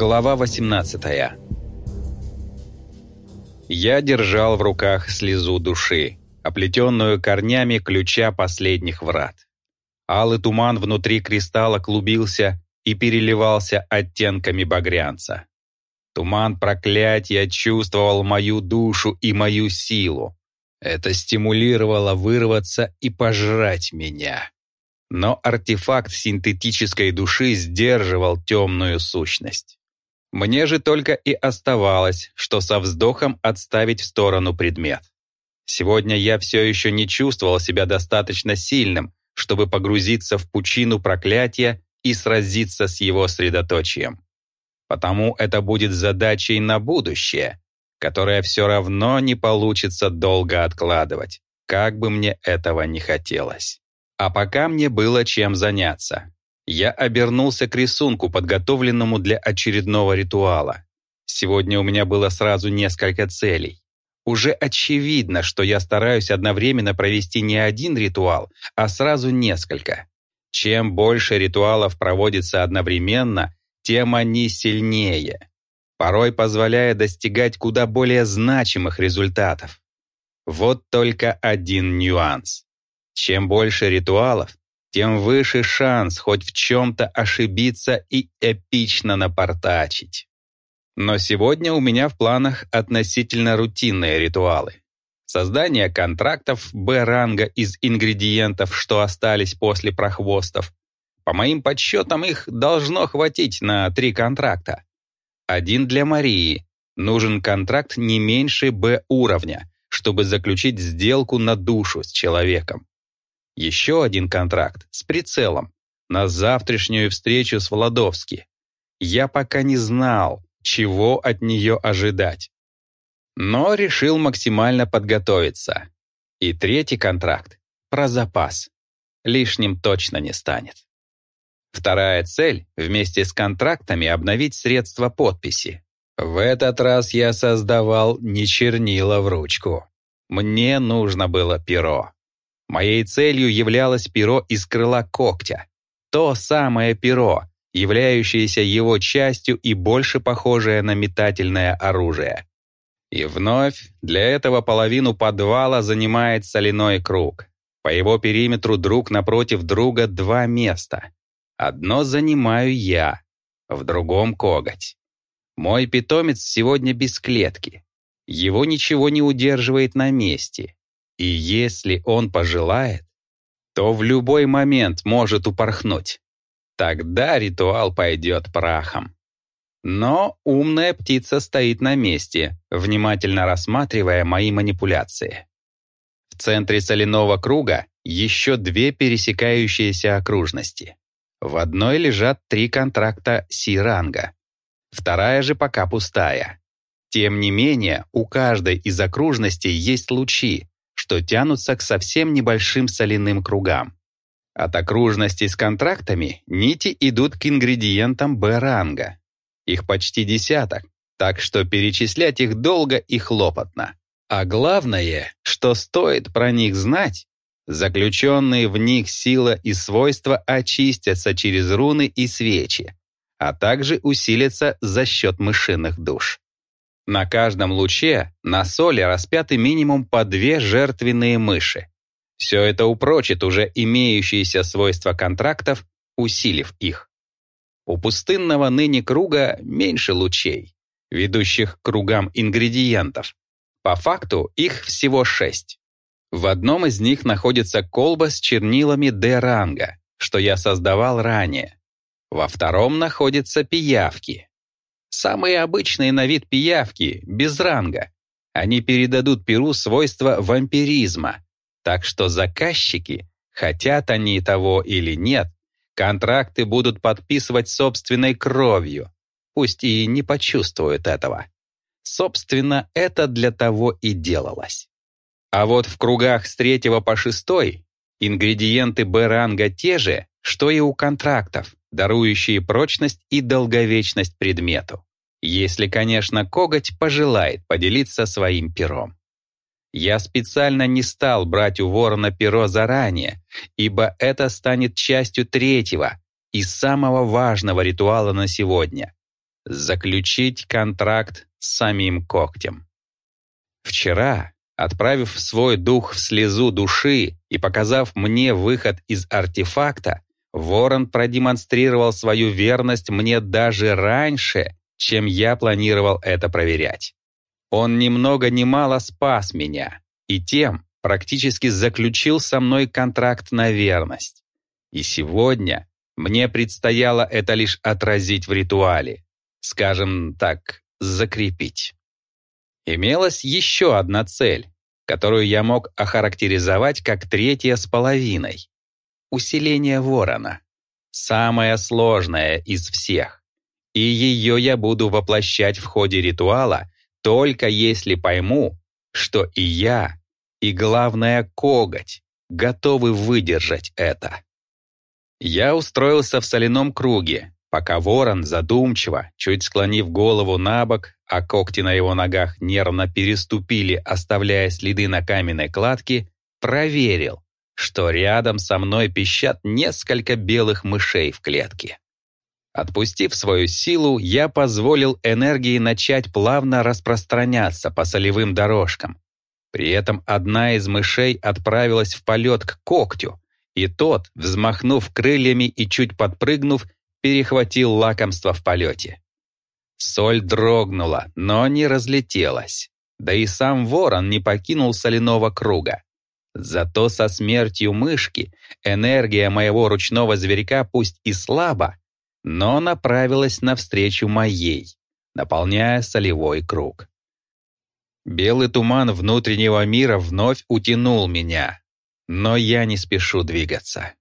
Глава 18 Я держал в руках слезу души, оплетенную корнями ключа последних врат. Алый туман внутри кристалла клубился и переливался оттенками багрянца. Туман проклятия чувствовал мою душу и мою силу. Это стимулировало вырваться и пожрать меня. Но артефакт синтетической души сдерживал темную сущность. Мне же только и оставалось, что со вздохом отставить в сторону предмет. Сегодня я все еще не чувствовал себя достаточно сильным, чтобы погрузиться в пучину проклятия и сразиться с его средоточием. Потому это будет задачей на будущее, которое все равно не получится долго откладывать, как бы мне этого не хотелось. А пока мне было чем заняться. Я обернулся к рисунку, подготовленному для очередного ритуала. Сегодня у меня было сразу несколько целей. Уже очевидно, что я стараюсь одновременно провести не один ритуал, а сразу несколько. Чем больше ритуалов проводится одновременно, тем они сильнее, порой позволяя достигать куда более значимых результатов. Вот только один нюанс. Чем больше ритуалов, тем выше шанс хоть в чем-то ошибиться и эпично напортачить. Но сегодня у меня в планах относительно рутинные ритуалы. Создание контрактов Б-ранга из ингредиентов, что остались после прохвостов. По моим подсчетам, их должно хватить на три контракта. Один для Марии. Нужен контракт не меньше Б-уровня, чтобы заключить сделку на душу с человеком. Еще один контракт с прицелом на завтрашнюю встречу с Владовски. Я пока не знал, чего от нее ожидать. Но решил максимально подготовиться. И третий контракт — про запас. Лишним точно не станет. Вторая цель — вместе с контрактами обновить средства подписи. В этот раз я создавал не чернила в ручку. Мне нужно было перо. Моей целью являлось перо из крыла когтя. То самое перо, являющееся его частью и больше похожее на метательное оружие. И вновь для этого половину подвала занимает соляной круг. По его периметру друг напротив друга два места. Одно занимаю я, в другом коготь. Мой питомец сегодня без клетки. Его ничего не удерживает на месте. И если он пожелает, то в любой момент может упорхнуть. Тогда ритуал пойдет прахом. Но умная птица стоит на месте, внимательно рассматривая мои манипуляции. В центре соляного круга еще две пересекающиеся окружности. В одной лежат три контракта Си-ранга. Вторая же пока пустая. Тем не менее, у каждой из окружностей есть лучи, что тянутся к совсем небольшим соляным кругам. От окружности с контрактами нити идут к ингредиентам Б-ранга. Их почти десяток, так что перечислять их долго и хлопотно. А главное, что стоит про них знать, заключенные в них сила и свойства очистятся через руны и свечи, а также усилятся за счет мышиных душ. На каждом луче на соли распяты минимум по две жертвенные мыши, все это упрочит уже имеющиеся свойства контрактов, усилив их. У пустынного ныне круга меньше лучей, ведущих к кругам ингредиентов. По факту их всего шесть. В одном из них находится колба с чернилами D-ранга, что я создавал ранее. Во втором находятся пиявки. Самые обычные на вид пиявки, без ранга. Они передадут перу свойства вампиризма, так что заказчики, хотят они того или нет, контракты будут подписывать собственной кровью, пусть и не почувствуют этого. Собственно, это для того и делалось. А вот в кругах с третьего по шестой ингредиенты Б-ранга те же, что и у контрактов, дарующие прочность и долговечность предмету. Если, конечно, коготь пожелает поделиться своим пером. Я специально не стал брать у ворона перо заранее, ибо это станет частью третьего и самого важного ритуала на сегодня. заключить контракт с самим когтем. Вчера, отправив свой дух в слезу души и показав мне выход из артефакта, Ворон продемонстрировал свою верность мне даже раньше, чем я планировал это проверять. Он ни много ни мало спас меня и тем практически заключил со мной контракт на верность. И сегодня мне предстояло это лишь отразить в ритуале, скажем так, закрепить. Имелась еще одна цель, которую я мог охарактеризовать как третья с половиной. Усиление ворона. Самое сложное из всех. И ее я буду воплощать в ходе ритуала, только если пойму, что и я, и главное коготь, готовы выдержать это. Я устроился в соляном круге, пока ворон задумчиво, чуть склонив голову на бок, а когти на его ногах нервно переступили, оставляя следы на каменной кладке, проверил, что рядом со мной пищат несколько белых мышей в клетке. Отпустив свою силу, я позволил энергии начать плавно распространяться по солевым дорожкам. При этом одна из мышей отправилась в полет к когтю, и тот, взмахнув крыльями и чуть подпрыгнув, перехватил лакомство в полете. Соль дрогнула, но не разлетелась. Да и сам ворон не покинул соляного круга. Зато со смертью мышки энергия моего ручного зверька пусть и слаба, но направилась навстречу моей, наполняя солевой круг. Белый туман внутреннего мира вновь утянул меня, но я не спешу двигаться.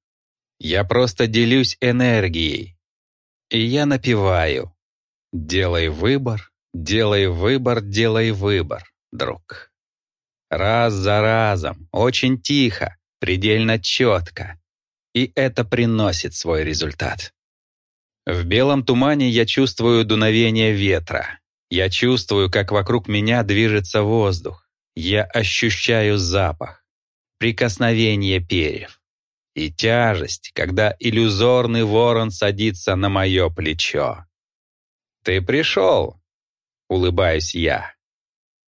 Я просто делюсь энергией, и я напеваю «Делай выбор, делай выбор, делай выбор, друг». Раз за разом, очень тихо, предельно четко. И это приносит свой результат. В белом тумане я чувствую дуновение ветра. Я чувствую, как вокруг меня движется воздух. Я ощущаю запах, прикосновение перьев и тяжесть, когда иллюзорный ворон садится на мое плечо. «Ты пришел», — улыбаюсь я.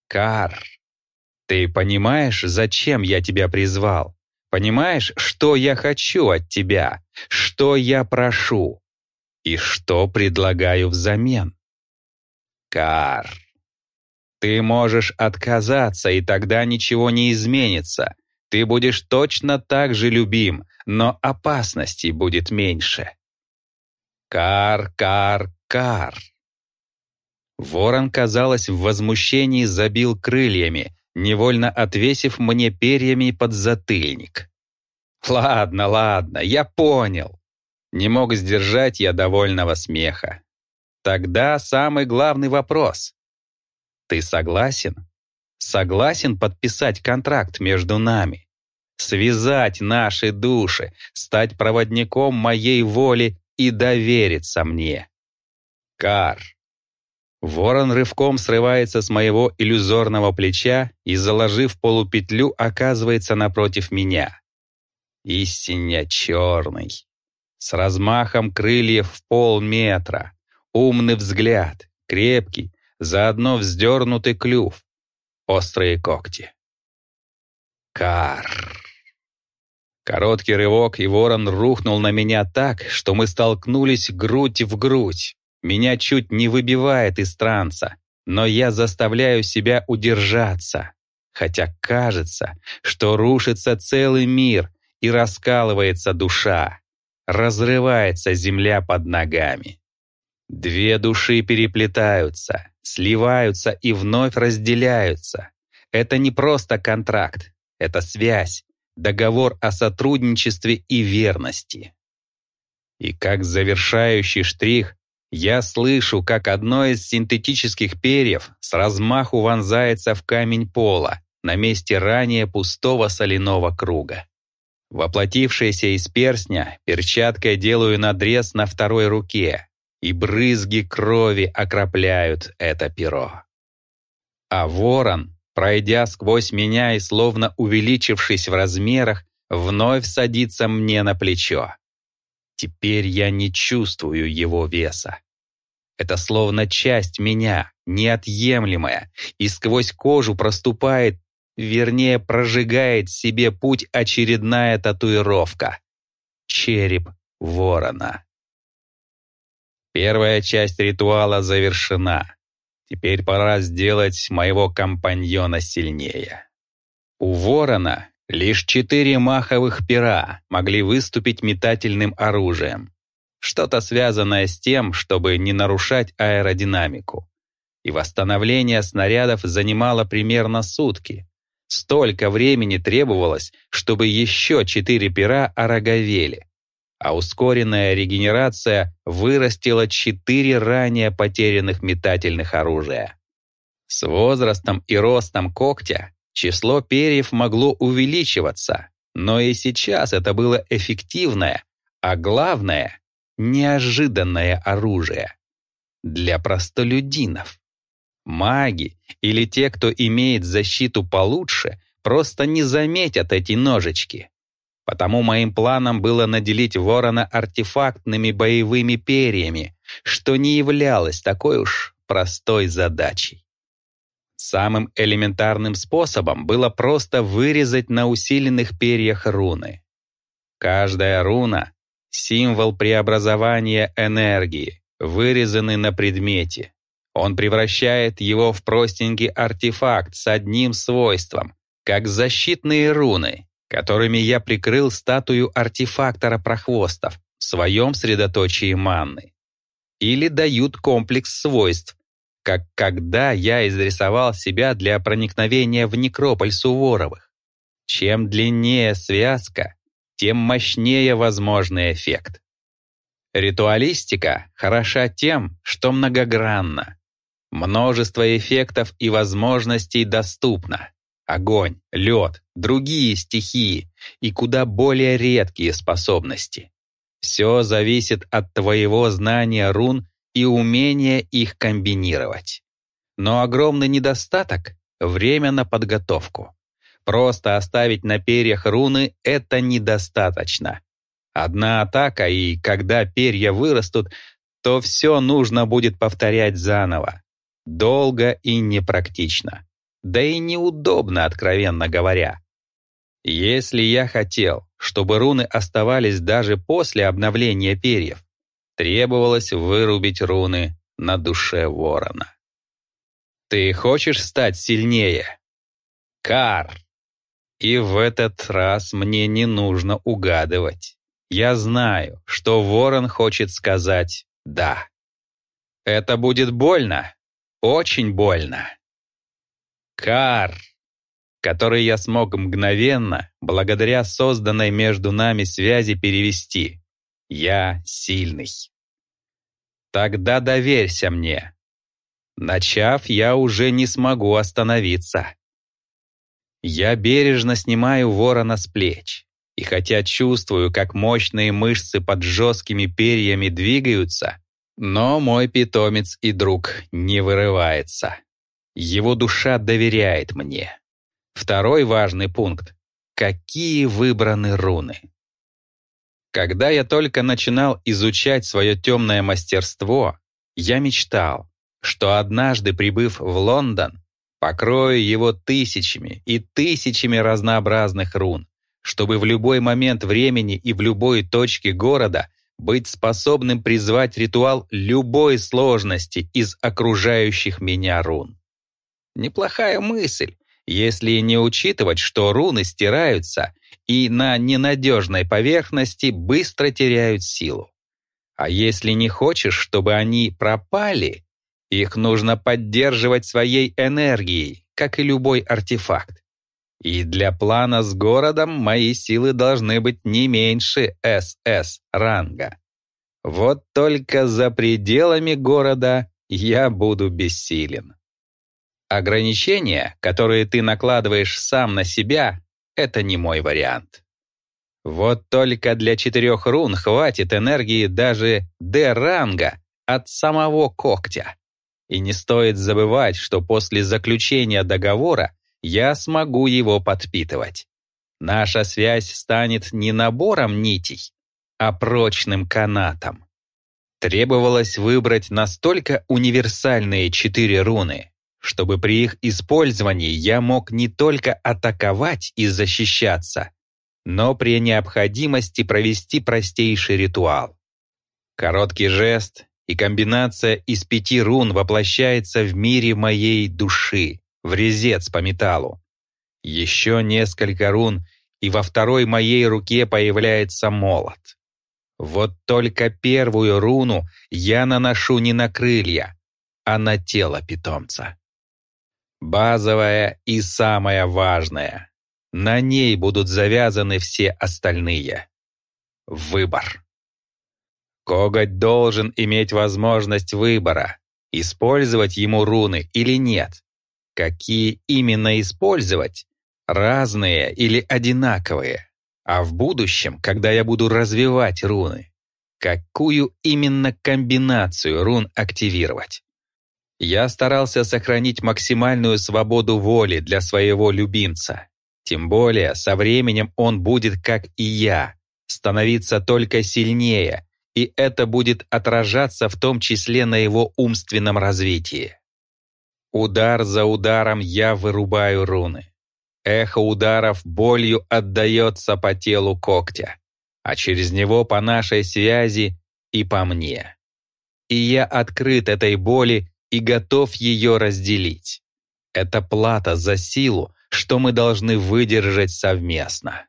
«Кар, ты понимаешь, зачем я тебя призвал? Понимаешь, что я хочу от тебя, что я прошу и что предлагаю взамен?» Кар, ты можешь отказаться, и тогда ничего не изменится. Ты будешь точно так же любим, но опасностей будет меньше. Кар, кар, кар. Ворон, казалось, в возмущении забил крыльями, невольно отвесив мне перьями под затыльник. «Ладно, ладно, я понял». Не мог сдержать я довольного смеха. Тогда самый главный вопрос. Ты согласен? Согласен подписать контракт между нами? связать наши души, стать проводником моей воли и довериться мне. Кар. Ворон рывком срывается с моего иллюзорного плеча и, заложив полупетлю, оказывается напротив меня. Истинно черный. С размахом крыльев в полметра. Умный взгляд, крепкий, заодно вздернутый клюв. Острые когти. Кар. Короткий рывок, и ворон рухнул на меня так, что мы столкнулись грудь в грудь. Меня чуть не выбивает из транса, но я заставляю себя удержаться. Хотя кажется, что рушится целый мир и раскалывается душа. Разрывается земля под ногами. Две души переплетаются, сливаются и вновь разделяются. Это не просто контракт, это связь, договор о сотрудничестве и верности. И как завершающий штрих, я слышу, как одно из синтетических перьев с размаху вонзается в камень пола на месте ранее пустого соляного круга. Воплотившаяся из перстня, перчаткой делаю надрез на второй руке, и брызги крови окропляют это перо. А ворон, пройдя сквозь меня и словно увеличившись в размерах, вновь садится мне на плечо. Теперь я не чувствую его веса. Это словно часть меня, неотъемлемая, и сквозь кожу проступает, вернее, прожигает себе путь очередная татуировка. Череп ворона. Первая часть ритуала завершена. Теперь пора сделать моего компаньона сильнее. У ворона лишь четыре маховых пера могли выступить метательным оружием. Что-то связанное с тем, чтобы не нарушать аэродинамику. И восстановление снарядов занимало примерно сутки. Столько времени требовалось, чтобы еще четыре пера ороговели. А ускоренная регенерация вырастила четыре ранее потерянных метательных оружия. С возрастом и ростом когтя число перьев могло увеличиваться, но и сейчас это было эффективное, а главное неожиданное оружие для простолюдинов. Маги или те, кто имеет защиту получше, просто не заметят эти ножички. Потому моим планом было наделить ворона артефактными боевыми перьями, что не являлось такой уж простой задачей. Самым элементарным способом было просто вырезать на усиленных перьях руны. Каждая руна Символ преобразования энергии, вырезанный на предмете. Он превращает его в простенький артефакт с одним свойством, как защитные руны, которыми я прикрыл статую артефактора прохвостов в своем средоточии манны. Или дают комплекс свойств, как когда я изрисовал себя для проникновения в некрополь Суворовых. Чем длиннее связка, тем мощнее возможный эффект. Ритуалистика хороша тем, что многогранна. Множество эффектов и возможностей доступно. Огонь, лед, другие стихии и куда более редкие способности. Все зависит от твоего знания рун и умения их комбинировать. Но огромный недостаток — время на подготовку. Просто оставить на перьях руны — это недостаточно. Одна атака, и когда перья вырастут, то все нужно будет повторять заново. Долго и непрактично. Да и неудобно, откровенно говоря. Если я хотел, чтобы руны оставались даже после обновления перьев, требовалось вырубить руны на душе ворона. Ты хочешь стать сильнее? Кар! И в этот раз мне не нужно угадывать. Я знаю, что ворон хочет сказать «да». Это будет больно, очень больно. Кар, который я смог мгновенно, благодаря созданной между нами связи перевести. Я сильный. Тогда доверься мне. Начав, я уже не смогу остановиться. Я бережно снимаю ворона с плеч, и хотя чувствую, как мощные мышцы под жесткими перьями двигаются, но мой питомец и друг не вырывается. Его душа доверяет мне. Второй важный пункт — какие выбраны руны. Когда я только начинал изучать свое темное мастерство, я мечтал, что однажды, прибыв в Лондон, Покрою его тысячами и тысячами разнообразных рун, чтобы в любой момент времени и в любой точке города быть способным призвать ритуал любой сложности из окружающих меня рун. Неплохая мысль, если не учитывать, что руны стираются и на ненадежной поверхности быстро теряют силу. А если не хочешь, чтобы они пропали, их нужно поддерживать своей энергией, как и любой артефакт. И для плана с городом мои силы должны быть не меньше СС ранга. Вот только за пределами города я буду бессилен. Ограничения, которые ты накладываешь сам на себя, это не мой вариант. Вот только для четырех рун хватит энергии даже Д-ранга от самого когтя. И не стоит забывать, что после заключения договора я смогу его подпитывать. Наша связь станет не набором нитей, а прочным канатом. Требовалось выбрать настолько универсальные четыре руны, чтобы при их использовании я мог не только атаковать и защищаться, но при необходимости провести простейший ритуал. Короткий жест и комбинация из пяти рун воплощается в мире моей души, в резец по металлу. Еще несколько рун, и во второй моей руке появляется молот. Вот только первую руну я наношу не на крылья, а на тело питомца. Базовая и самая важная. На ней будут завязаны все остальные. Выбор. Коготь должен иметь возможность выбора, использовать ему руны или нет. Какие именно использовать? Разные или одинаковые? А в будущем, когда я буду развивать руны, какую именно комбинацию рун активировать? Я старался сохранить максимальную свободу воли для своего любимца. Тем более, со временем он будет, как и я, становиться только сильнее, и это будет отражаться в том числе на его умственном развитии. Удар за ударом я вырубаю руны. Эхо ударов болью отдается по телу когтя, а через него по нашей связи и по мне. И я открыт этой боли и готов ее разделить. Это плата за силу, что мы должны выдержать совместно.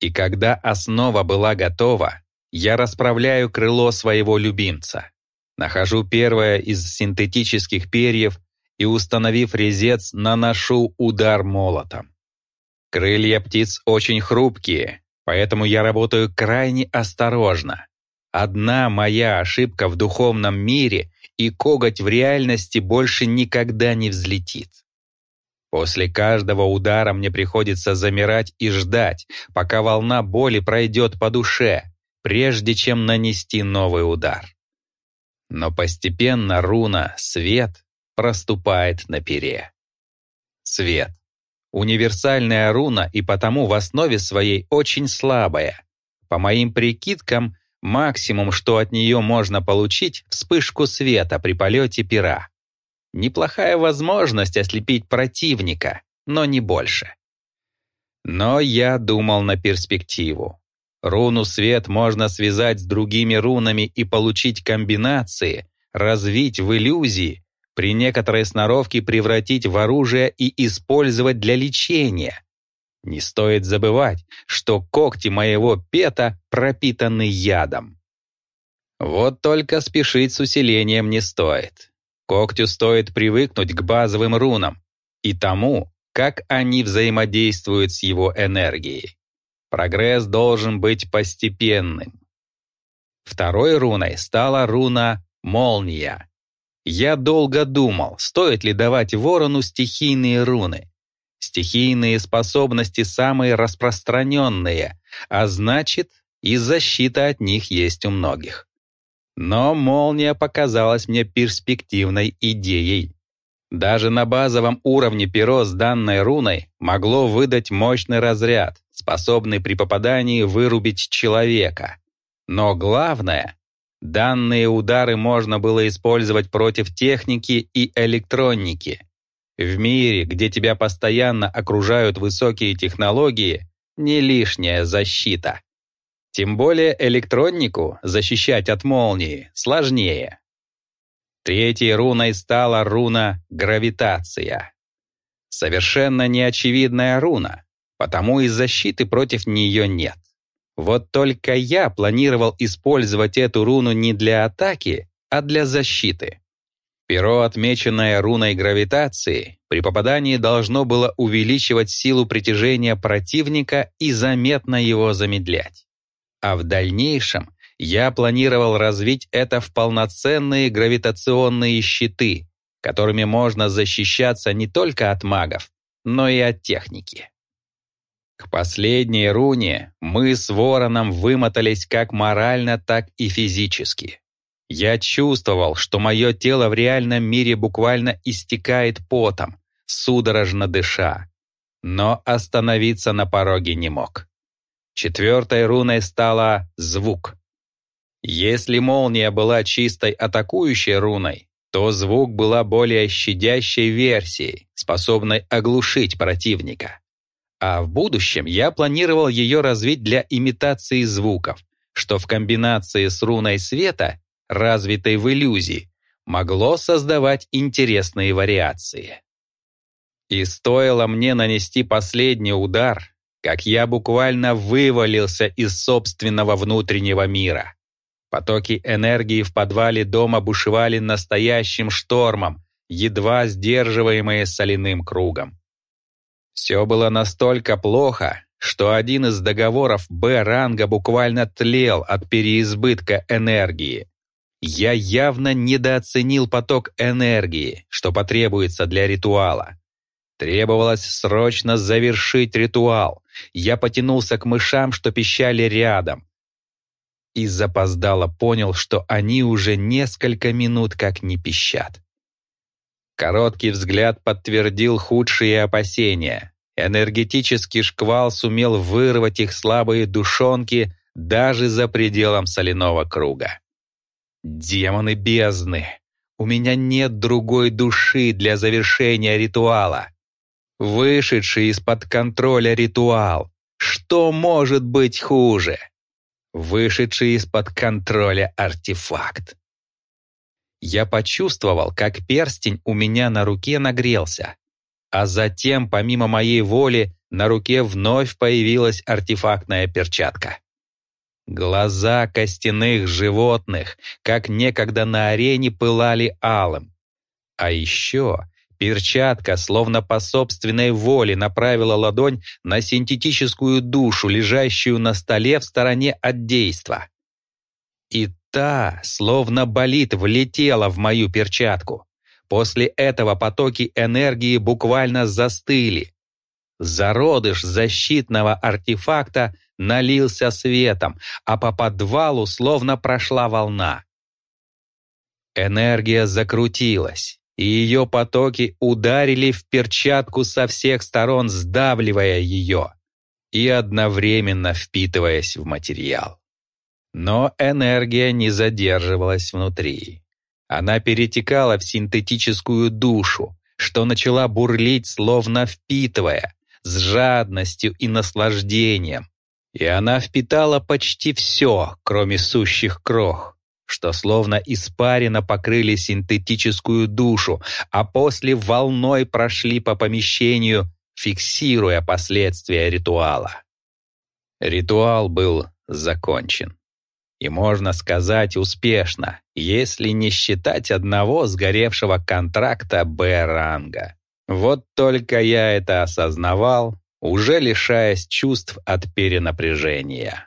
И когда основа была готова, я расправляю крыло своего любимца, нахожу первое из синтетических перьев и, установив резец, наношу удар молотом. Крылья птиц очень хрупкие, поэтому я работаю крайне осторожно. Одна моя ошибка в духовном мире, и коготь в реальности больше никогда не взлетит. После каждого удара мне приходится замирать и ждать, пока волна боли пройдет по душе, прежде чем нанести новый удар. Но постепенно руна «Свет» проступает на пере. Свет. Универсальная руна и потому в основе своей очень слабая. По моим прикидкам, максимум, что от нее можно получить, вспышку света при полете пера. Неплохая возможность ослепить противника, но не больше. Но я думал на перспективу. Руну свет можно связать с другими рунами и получить комбинации, развить в иллюзии, при некоторой сноровке превратить в оружие и использовать для лечения. Не стоит забывать, что когти моего пета пропитаны ядом. Вот только спешить с усилением не стоит. Когтю стоит привыкнуть к базовым рунам и тому, как они взаимодействуют с его энергией. Прогресс должен быть постепенным. Второй руной стала руна «Молния». Я долго думал, стоит ли давать ворону стихийные руны. Стихийные способности самые распространенные, а значит, и защита от них есть у многих. Но молния показалась мне перспективной идеей. Даже на базовом уровне перо с данной руной могло выдать мощный разряд, способный при попадании вырубить человека. Но главное, данные удары можно было использовать против техники и электроники. В мире, где тебя постоянно окружают высокие технологии, не лишняя защита. Тем более электронику защищать от молнии сложнее. Третьей руной стала руна «Гравитация». Совершенно неочевидная руна, потому и защиты против нее нет. Вот только я планировал использовать эту руну не для атаки, а для защиты. Перо, отмеченное руной гравитации, при попадании должно было увеличивать силу притяжения противника и заметно его замедлять а в дальнейшем я планировал развить это в полноценные гравитационные щиты, которыми можно защищаться не только от магов, но и от техники. К последней руне мы с Вороном вымотались как морально, так и физически. Я чувствовал, что мое тело в реальном мире буквально истекает потом, судорожно дыша, но остановиться на пороге не мог. Четвертой руной стала «звук». Если молния была чистой атакующей руной, то звук была более щадящей версией, способной оглушить противника. А в будущем я планировал ее развить для имитации звуков, что в комбинации с руной света, развитой в иллюзии, могло создавать интересные вариации. И стоило мне нанести последний удар, как я буквально вывалился из собственного внутреннего мира. Потоки энергии в подвале дома бушевали настоящим штормом, едва сдерживаемые соляным кругом. Все было настолько плохо, что один из договоров Б-ранга буквально тлел от переизбытка энергии. Я явно недооценил поток энергии, что потребуется для ритуала. Требовалось срочно завершить ритуал. Я потянулся к мышам, что пищали рядом. И запоздало понял, что они уже несколько минут как не пищат. Короткий взгляд подтвердил худшие опасения. Энергетический шквал сумел вырвать их слабые душонки даже за пределом соляного круга. Демоны бездны! У меня нет другой души для завершения ритуала. Вышедший из-под контроля ритуал. Что может быть хуже? Вышедший из-под контроля артефакт. Я почувствовал, как перстень у меня на руке нагрелся. А затем, помимо моей воли, на руке вновь появилась артефактная перчатка. Глаза костяных животных, как некогда на арене, пылали алым. А еще Перчатка, словно по собственной воле, направила ладонь на синтетическую душу, лежащую на столе в стороне от действа. И та, словно болит, влетела в мою перчатку. После этого потоки энергии буквально застыли. Зародыш защитного артефакта налился светом, а по подвалу словно прошла волна. Энергия закрутилась и ее потоки ударили в перчатку со всех сторон, сдавливая ее и одновременно впитываясь в материал. Но энергия не задерживалась внутри. Она перетекала в синтетическую душу, что начала бурлить, словно впитывая, с жадностью и наслаждением. И она впитала почти все, кроме сущих крох что словно испарина покрыли синтетическую душу, а после волной прошли по помещению, фиксируя последствия ритуала. Ритуал был закончен. И можно сказать успешно, если не считать одного сгоревшего контракта Б-ранга. Вот только я это осознавал, уже лишаясь чувств от перенапряжения.